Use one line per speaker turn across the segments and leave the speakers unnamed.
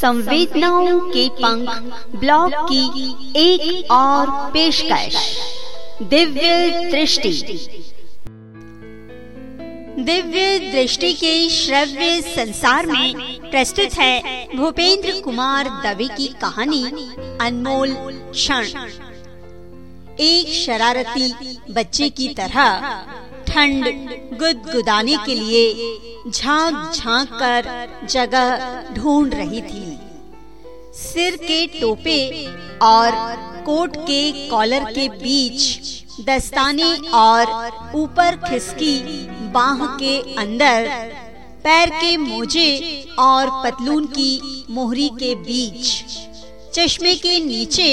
संवेदनाओं के पंख ब्लॉग की एक और पेशकश। दिव्य दृष्टि। दिव्य दृष्टि के श्रव्य संसार में प्रस्तुत है भूपेंद्र कुमार दवे की कहानी अनमोल क्षण। एक शरारती बच्चे की तरह ठंड, गुदगुदाने के लिए झाँक झाँक कर जगह ढूंढ रही थी। सिर के टोपे और कोट के कॉलर के बीच दस्ताने और ऊपर खिसकी बाह के अंदर, पैर के मोजे और पतलून की मोहरी के बीच, चश्मे के नीचे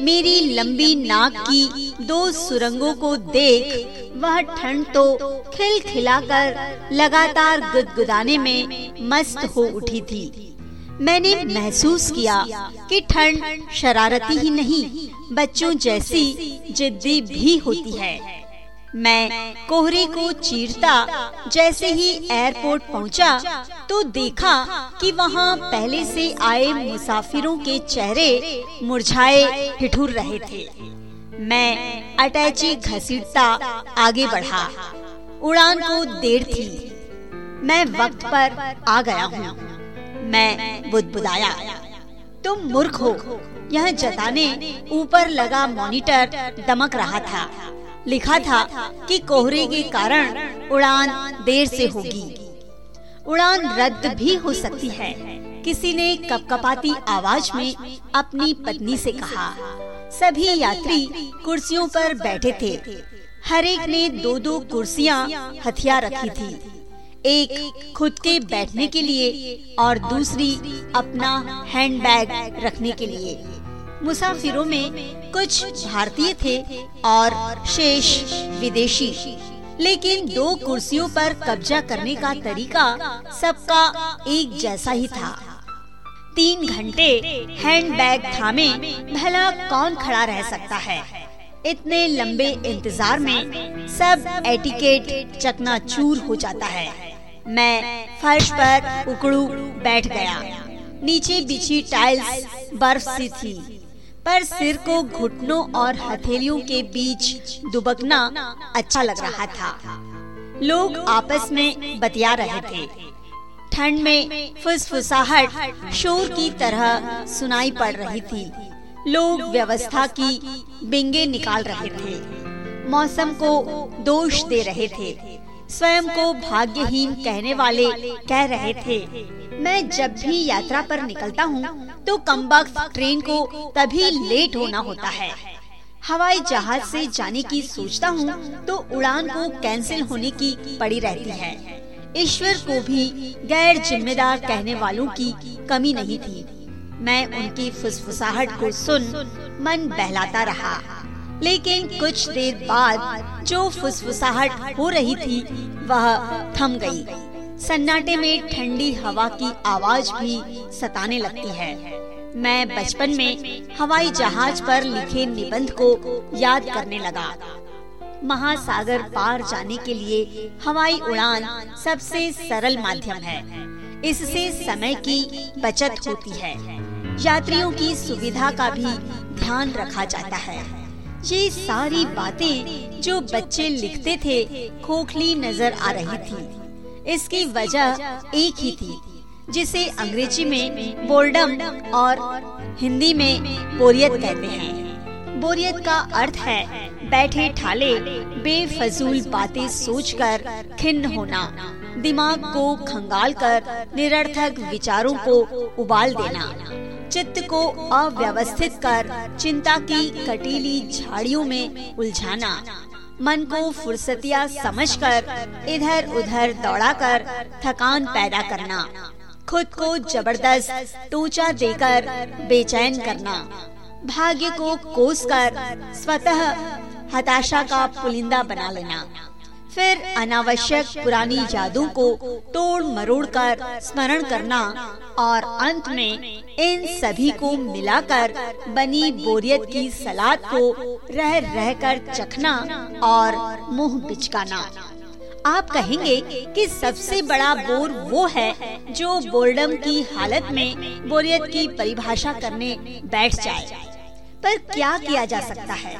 मेरी लंबी नाक की दो सुरंगों को देख वह ठंड तो खिलखिलाकर लगातार गुदगुदाने में मस्त हो उठी थी। मैंने महसूस किया कि ठंड शरारती ही नहीं बच्चों जैसी जिद्दी भी होती है। मैं कोहरे को चीरता जैसे ही एयरपोर्ट पहुँचा, तो देखा कि वहाँ पहले से आए मुसाफिरों के चेहरे मुरझाए ठिठुर रहे थे। मैं अटैची घसीटता आगे बढ़ा। उड़ान को देर थी। मैं वक्त पर आ गया हूँ। मैं बुदबुदाया। तुम मूर्ख हो। यह जताने ऊपर लगा मॉनिटर दमक रहा था। लिखा था कि कोहरे के कारण उड़ान देर से होगी। उड़ान रद्द भी हो सकती है। किसी ने कपकपाती आवाज़ में अपनी पत्नी से कहा सभी यात्री कुर्सियों पर बैठे थे। हर एक ने दो दो कुर्सियाँ हथियार रखी थी। एक खुद के बैठने के लिए और दूसरी अपना हैंडबैग रखने के लिए। मुसाफिरों में कुछ भारतीय थे और शेष विदेशी। लेकिन दो कुर्सियों पर कब्जा करने का तरीका सबका एक जैसा ही था। तीन घंटे हैंडबैग थामे भला कौन खड़ा रह सकता है? इतने लंबे इंतज़ार में सब एटिकेट चकनाचूर हो जाता है। मैं फर्श पर उकड़ू बैठ गया। नीचे बिछी टाइल्स बर्फ़ सी थी, पर सिर को घुटनों और हथेलियों के बीच दुबकना अच्छा लग रहा था। लोग आपस में बतिया रहे थे। ठंड में फुसफुसाहट शोर की तरह सुनाई पड़ रही थी। लोग व्यवस्था की बिंगे निकाल रहे थे। मौसम को दोष दे रहे थे। स्वयं को भाग्यहीन कहने वाले कह रहे थे, मैं जब भी यात्रा पर निकलता हूँ तो कम ट्रेन को तभी लेट होना होता है। हवाई जहाज़ से जाने की सोचता हूँ तो उड़ान को कैंसिल होने की पड़ी रहती है। ईश्वर को भी गैर जिम्मेदार कहने वालों की कमी नहीं थी। मैं उनकी फुसफुसाहट को सुन मन बहलाता रहा। लेकिन कुछ देर बाद जो फुसफुसाहट हो रही थी, वह थम गई। सन्नाटे में ठंडी हवा की आवाज़ भी सताने लगती है। मैं बचपन में हवाई जहाज़ पर लिखे निबंध को याद करने लगा। महासागर पार जाने के लिए हवाई उड़ान सबसे सरल माध्यम है। इससे समय की बचत होती है। यात्रियों की सुविधा का भी ध्यान रखा जाता है। ये सारी बातें जो बच्चे लिखते थे, खोखली नज़र आ रही थी। इसकी वजह एक ही थी, जिसे अंग्रेज़ी में बोर्डम और हिंदी में बोरियत कहते हैं। बोरियत का अर्थ है बैठे ठाले, बेफजूल बातें सोचकर खिन्न होना, दिमाग को खंगाल कर निरर्थक विचारों को उबाल देना, चित्त को अव्यवस्थित कर चिंता की कटीली झाड़ियों में उलझाना, मन को फुर्सतिया समझकर इधर उधर दौड़ाकर थकान पैदा करना, खुद को ज़बरदस्त टूचा देकर बेचैन करना, भाग्य को कोस कर स्वतः हताशा का पुलिंदा बना लेना। फिर अनावश्यक पुरानी यादों को तोड़ मरोड़ कर स्मरण करना और अंत में इन सभी को मिलाकर बनी बोरियत की सलाद को रह रह कर चखना और मुँह बिचकाना आप कहेंगे कि सबसे बड़ा बोर वो है जो बोर्डम की हालत में बोरियत की परिभाषा करने बैठ जाए। पर क्या किया जा सकता है?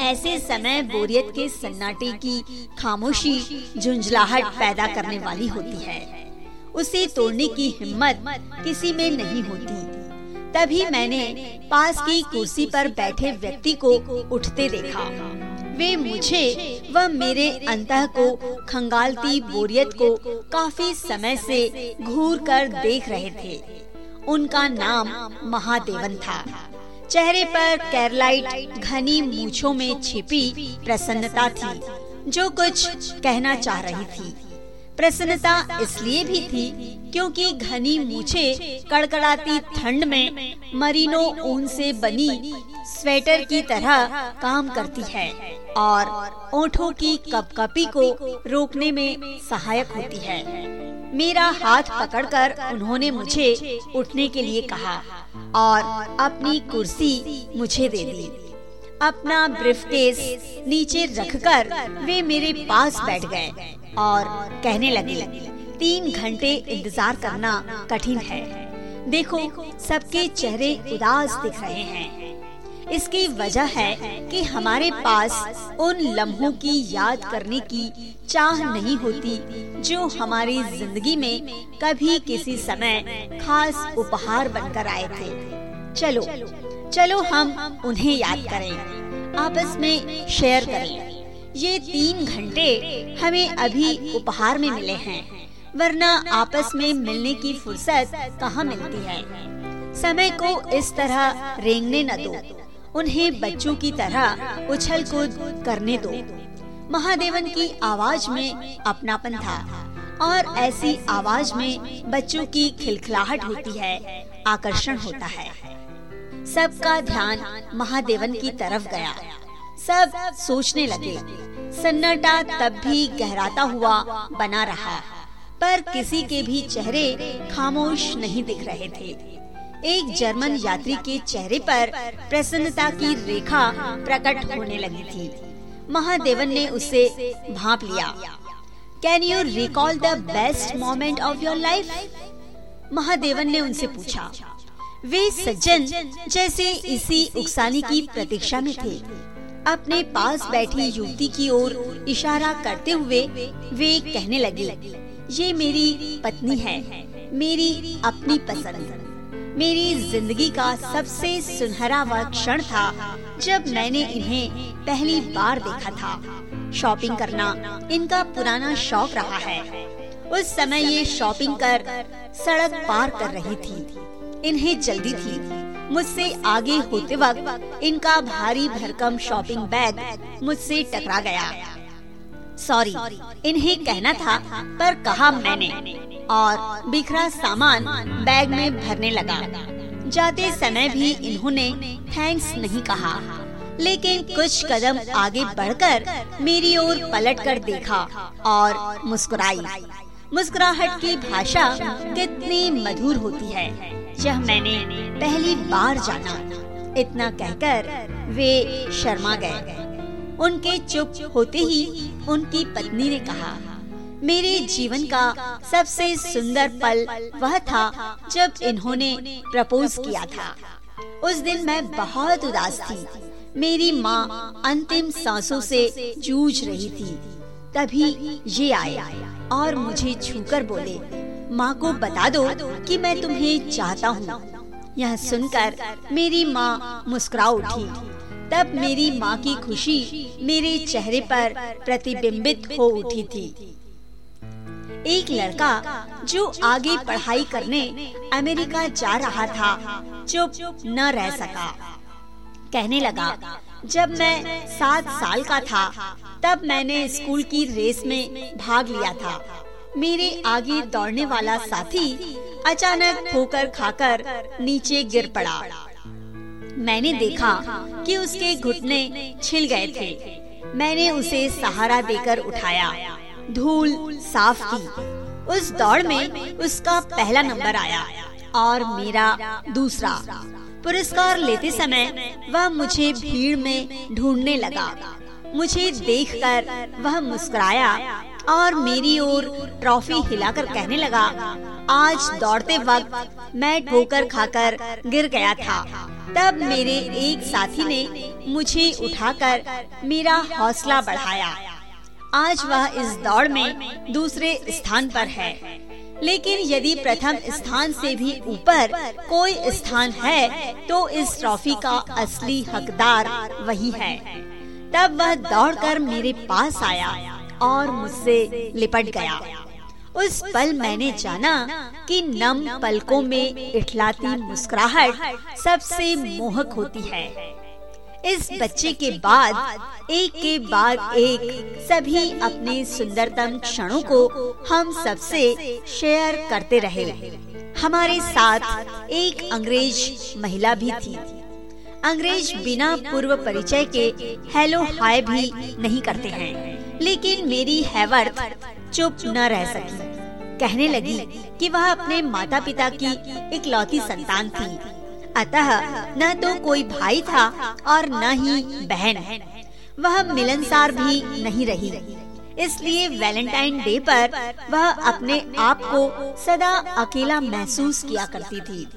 ऐसे समय बोरियत के सन्नाटे की खामोशी, झुंझलाहट पैदा करने वाली होती है। उसे तोड़ने की हिम्मत किसी में नहीं होती। तभी मैंने पास की कुर्सी पर बैठे व्यक्ति को उठते देखा। वे मुझे व मेरे अंतः को खंगालती बोरियत को काफ़ी समय से घूर कर देख रहे थे। उनका नाम महादेवन था। चेहरे पर कैरलाइट घनी मूछों में छिपी प्रसन्नता थी, जो कुछ कहना चाह रही थी। प्रसन्नता इसलिए भी थी क्योंकि घनी मूछे कड़कड़ाती ठंड में मरीनो ऊन से बनी स्वेटर की तरह काम करती है और ओठों की कपकपी को रोकने में सहायक होती है। मेरा हाथ पकड़कर उन्होंने मुझे उठने के लिए कहा और अपनी कुर्सी मुझे दे दी। अपना ब्रीफकेस नीचे रखकर वे मेरे पास बैठ गए और कहने लगे, तीन घंटे इंतज़ार करना कठिन है। देखो, सबके चेहरे उदास दिख रहे हैं। इसकी वजह है कि हमारे पास उन लम्हों की याद करने की चाह नहीं होती, जो हमारी ज़िंदगी में कभी किसी समय खास उपहार बनकर आए थे। चलो चलो हम उन्हें याद करें। आपस में शेयर करें। ये तीन घंटे हमें अभी उपहार में मिले हैं, वरना आपस में मिलने की फुर्सत कहाँ मिलती है? समय को इस तरह रेंगने न दो। उन्हें बच्चों की तरह उछल कूद करने दो। महादेवन की आवाज़ में अपनापन था और ऐसी आवाज़ में बच्चों की खिलखिलाहट होती है, आकर्षण होता है। सबका ध्यान महादेवन की तरफ़ गया। सब सोचने लगे, सन्नाटा तब भी गहराता हुआ बना रहा, पर किसी के भी चेहरे खामोश नहीं दिख रहे थे। एक जर्मन यात्री के चेहरे पर प्रसन्नता की रेखा प्रकट होने लगी थी। महादेवन ने उसे भाप लिया। Can you recall the best moment of your life Mahadevan ने उनसे पूछा। वे सज्जन जैसे इसी उकसाने की प्रतीक्षा में थे। अपने पास बैठी युवती की ओर इशारा करते हुए वे कहने लगे, ये मेरी पत्नी है। मेरी अपनी पसंद। मेरी ज़िंदगी का सबसे सुनहरा वह क्षण था जब मैंने इन्हें पहली बार देखा था। शॉपिंग करना इनका पुराना शौक रहा है। उस समय ये शॉपिंग कर सड़क पार कर रही थी। इन्हें जल्दी थी। मुझसे आगे होते वक्त इनका भारी भरकम शॉपिंग बैग मुझसे टकरा गया। सॉरी, इन्हें कहना था पर कहा मैंने। और बिखरा सामान बैग में भरने लगा। जाते समय भी इन्होंने थैंक्स नहीं कहा। लेकिन कुछ कदम आगे बढ़कर मेरी ओर पलट कर देखा और मुस्कुराई। मुस्कुराहट की भाषा कितनी मधुर होती है। यह मैंने पहली बार जाना। इतना कहकर वे शर्मा गए। उनके चुप होते ही उनकी पत्नी ने कहा मेरे जीवन का सबसे सुंदर पल वह था जब इन्होंने प्रपोज किया था। उस दिन मैं बहुत उदास थी। मेरी माँ अंतिम सांसों से जूझ रही थी। तभी ये आए और मुझे छूकर बोले, माँ को बता दो कि मैं तुम्हें चाहता हूँ। यह सुनकर मेरी माँ मुस्कुरा उठी। तब मेरी माँ की खुशी मेरे चेहरे पर प्रतिबिंबित हो उठी थी। एक लड़का जो आगे पढ़ाई करने अमेरिका जा रहा था, चुप न रह सका। कहने लगा, जब मैं सात साल का था, तब मैंने स्कूल की रेस में भाग लिया था। मेरे आगे दौड़ने वाला साथी अचानक ठोकर खाकर नीचे गिर पड़ा। मैंने देखा कि उसके घुटने छिल गए थे। मैंने उसे सहारा देकर उठाया। धूल साफ़ की उस दौड़ में उसका पहला नंबर आया और मेरा दूसरा। पुरस्कार लेते समय वह मुझे भीड़ में ढूँढने लगा। मुझे देखकर वह मुस्कुराया और मेरी ओर ट्रॉफी हिलाकर कहने लगा, आज दौड़ते वक्त मैं ठोकर खाकर गिर गया था। तब मेरे एक साथी ने मुझे उठाकर मेरा हौसला बढ़ाया। आज वह इस दौड़ में दूसरे स्थान पर है। लेकिन यदि प्रथम स्थान से भी ऊपर कोई स्थान है तो इस ट्रॉफी का असली हकदार वही है। तब वह दौड़कर मेरे पास आया और मुझसे लिपट गया। उस पल मैंने जाना कि नम पलकों में इठलाती मुस्कुराहट सबसे मोहक होती है। इस बच्चे के बाद एक के बाद एक सभी अपने सुंदरतम क्षणों को हम सबसे शेयर करते रहे। हमारे साथ एक अंग्रेज़ महिला भी थी। अंग्रेज़ बिना पूर्व परिचय के हेलो हाय भी नहीं करते हैं। लेकिन मेरी हैवर्थ चुप न रह सकी। कहने लगी कि वह अपने माता पिता की इकलौती संतान थी। अतः न तो कोई भाई था और न ही बहन। वह मिलनसार भी नहीं रही। इसलिए वैलेंटाइन डे पर वह अपने आप को सदा अकेला महसूस किया करती थी।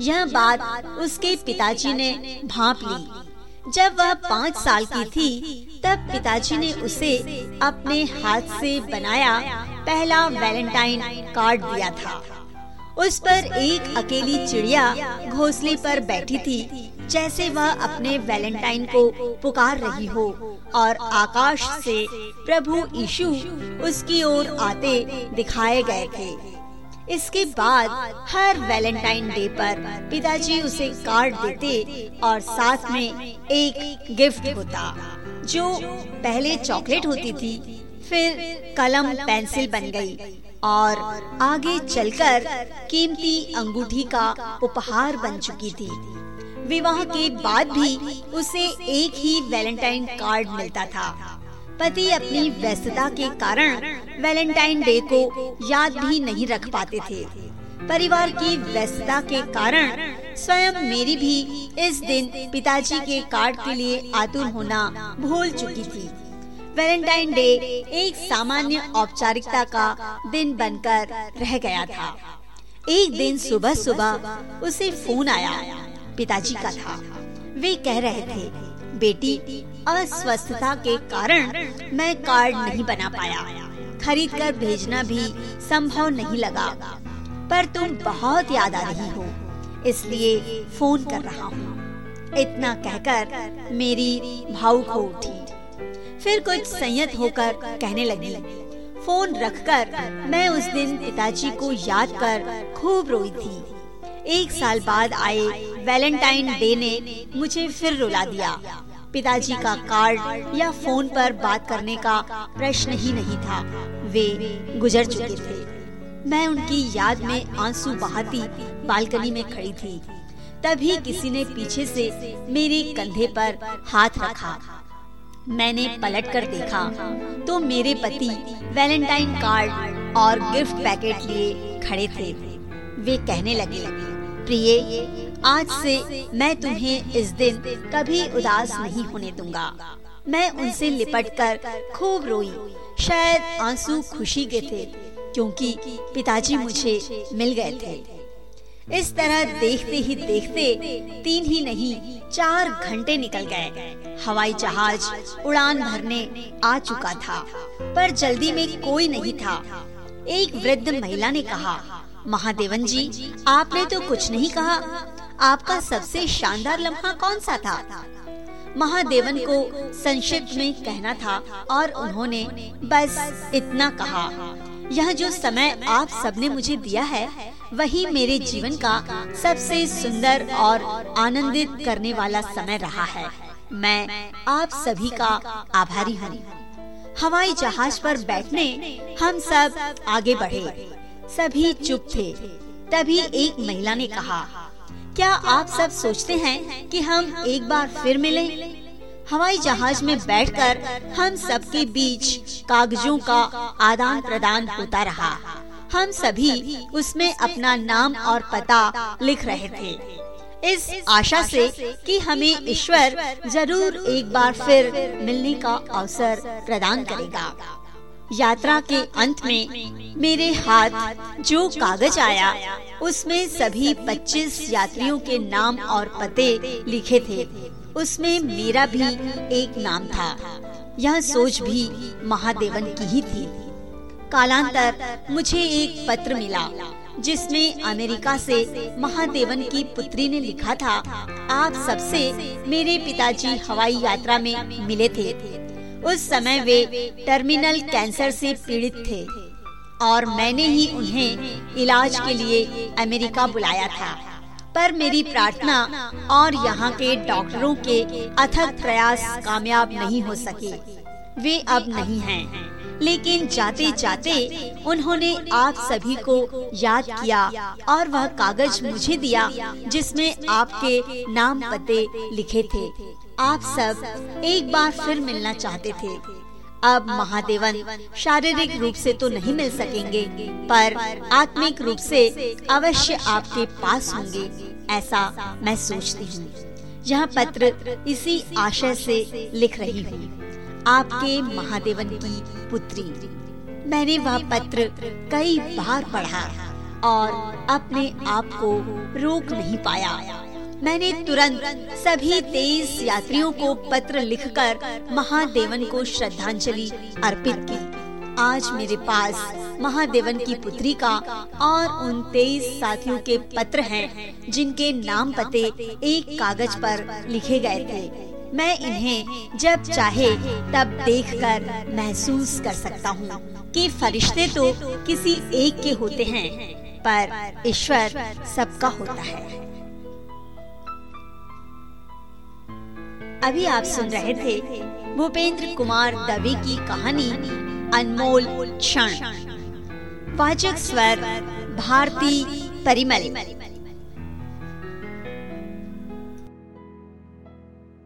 यह बात उसके पिताजी ने भाप ली। जब वह पाँच साल की थी, तब पिताजी ने उसे अपने हाथ से बनाया पहला वैलेंटाइन कार्ड दिया था। उस पर एक अकेली चिड़िया घोंसले पर बैठी थी, जैसे वह अपने वैलेंटाइन को पुकार रही हो, और आकाश से प्रभु यीशु उसकी ओर आते दिखाए गए थे। इसके बाद हर वैलेंटाइन डे पर पिताजी उसे कार्ड देते और साथ में एक गिफ्ट होता, जो पहले चॉकलेट होती थी, फिर कलम पेंसिल बन गई और आगे चलकर कीमती अंगूठी का उपहार बन चुकी थी। विवाह के बाद भी उसे एक ही वैलेंटाइन कार्ड मिलता था। पति अपनी व्यस्तता के कारण वैलेंटाइन डे को याद भी नहीं रख पाते थे। परिवार की व्यस्तता के कारण स्वयं मेरी भी इस दिन पिताजी के कार्ड के लिए आतुर होना भूल चुकी थी। वैलेंटाइन डे एक सामान्य औपचारिकता का दिन बनकर रह गया था। एक दिन सुबह सुबह उसे फ़ोन आया, पिताजी का था। वे कह रहे थे, बेटी, अस्वस्थता के कारण मैं कार्ड नहीं बना पाया। खरीद कर भेजना भी संभव नहीं लगा। पर तुम बहुत याद आ रही हो, इसलिए फ़ोन कर रहा हूँ। इतना कहकर मेरी भावुक हो उठी। फिर कुछ संयत होकर कहने लगी। फ़ोन रखकर मैं उस दिन पिताजी को याद कर खूब रोई थी। एक साल बाद आए वैलेंटाइन डे ने मुझे फिर रुला दिया। पिताजी का कार्ड या फ़ोन पर बात करने का प्रश्न ही नहीं था। वे गुजर चुके थे। मैं उनकी याद में आँसू बहाती बालकनी में खड़ी थी। तभी किसी ने पीछे से मेरे कंधे पर हाथ रखा। मैंने पलट कर देखा। तो मेरे पति वैलेंटाइन कार्ड और गिफ्ट पैकेट लिए खड़े थे। वे कहने लगे प्रिय आज से मैं तुम्हें इस दिन कभी उदास नहीं होने दूँगा। मैं उनसे लिपट कर खूब रोई। शायद आँसू खुशी के थे क्योंकि पिताजी मुझे मिल गए थे। इस तरह देखते ही देखते तीन ही नहीं, चार घंटे निकल गए। हवाई जहाज़ उड़ान भरने आ चुका था, पर जल्दी में कोई नहीं था। एक वृद्ध महिला ने कहा, महादेवन जी, आपने तो कुछ नहीं कहा। आपका सबसे शानदार लम्हा कौन सा था? महादेवन को संक्षिप्त में कहना था और उन्होंने बस इतना कहा। यह जो समय आप सबने मुझे दिया है वही मेरे जीवन का सबसे सुंदर और आनंदित करने वाला समय रहा है। मैं आप सभी का आभारी हूँ। हवाई जहाज़ पर बैठने हम सब आगे बढ़े। सभी चुप थे। तभी एक महिला ने कहा, क्या आप सब सोचते हैं कि हम एक बार फिर मिले? हवाई जहाज़ में बैठकर हम सबके बीच कागजों का आदान प्रदान होता रहा। हम सभी उसमें अपना नाम और पता लिख रहे थे। इस आशा से कि हमें ईश्वर ज़रूर एक बार फिर मिलने का अवसर प्रदान करेगा। यात्रा के अंत में मेरे हाथ जो कागज़ आया, उसमें सभी 25 यात्रियों के नाम और पते लिखे थे। उसमें मेरा भी एक नाम था। यह सोच भी महादेवन की ही थी। कालांतर मुझे एक पत्र मिला, जिसमें अमेरिका से महादेवन की पुत्री ने लिखा था, आप सबसे मेरे पिताजी हवाई यात्रा में मिले थे। उस समय वे टर्मिनल कैंसर से पीड़ित थे, और मैंने ही उन्हें इलाज के लिए अमेरिका बुलाया था। पर मेरी प्रार्थना और यहाँ के डॉक्टरों के अथक प्रयास कामयाब नहीं हो सके। वे अब नहीं हैं। लेकिन जाते जाते उन्होंने आप सभी को याद किया और वह कागज़ मुझे दिया, जिसमें आपके नाम पते लिखे थे। आप सब एक बार फिर मिलना चाहते थे। अब महादेवन शारीरिक रूप से तो नहीं मिल सकेंगे, पर आत्मिक रूप से अवश्य आपके पास होंगे, ऐसा मैं सोचती हूँ। यह पत्र इसी आशय से लिख रही हूँ। आपके महादेवन की पुत्री। मैंने वह पत्र कई बार पढ़ा और अपने आप को रोक नहीं पाया। मैंने तुरंत सभी तेईस यात्रियों को पत्र लिखकर महादेवन को श्रद्धांजलि अर्पित की। आज मेरे पास महादेवन की पुत्री का और उन तेईस साथियों के पत्र हैं, जिनके नाम पते एक कागज़ पर लिखे गए थे। मैं इन्हें जब चाहे तब देखकर महसूस कर सकता हूँ कि फरिश्ते तो किसी एक के होते हैं, पर ईश्वर सबका होता है। अभी आप सुन रहे थे भूपेंद्र कुमार दवे की कहानी, अनमोल क्षण। वाचक स्वर, भारती परिमल।